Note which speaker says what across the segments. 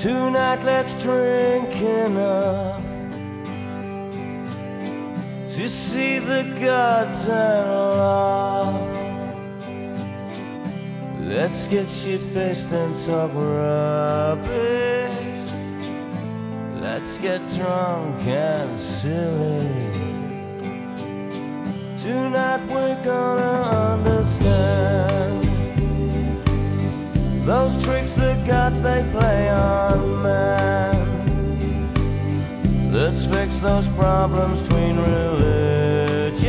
Speaker 1: Tonight let's drink enough to see the gods and laugh. Let's get shit faced and talk rubbish. Let's get drunk and silly. Those tricks the gods they play on man. Let's fix those problems between religions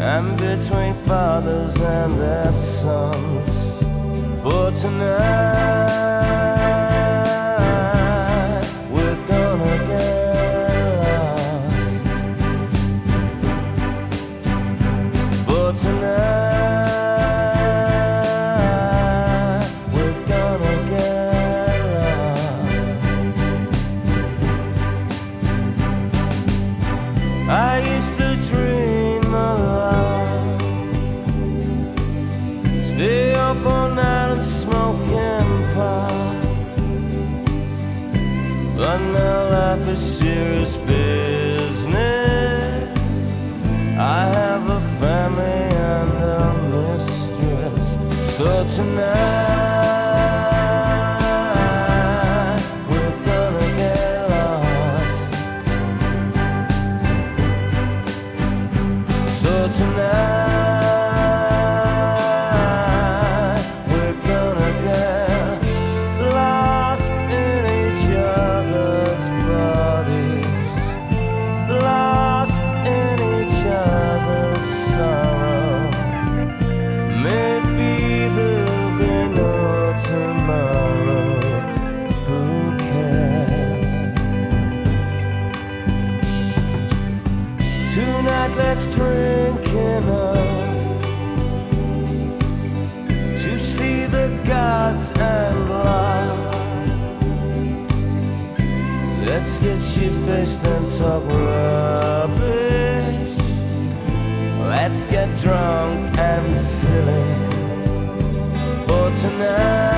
Speaker 1: and between fathers and their sons. For tonight, life serious business. I have a family and a mistress. So tonight, Tonight let's drink enough to see the gods and laugh. Let's get shit faced and talk rubbish. Let's get drunk and silly for tonight.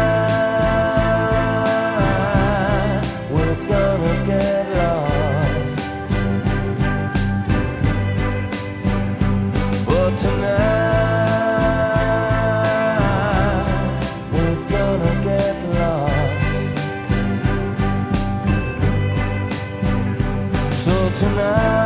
Speaker 1: tonight.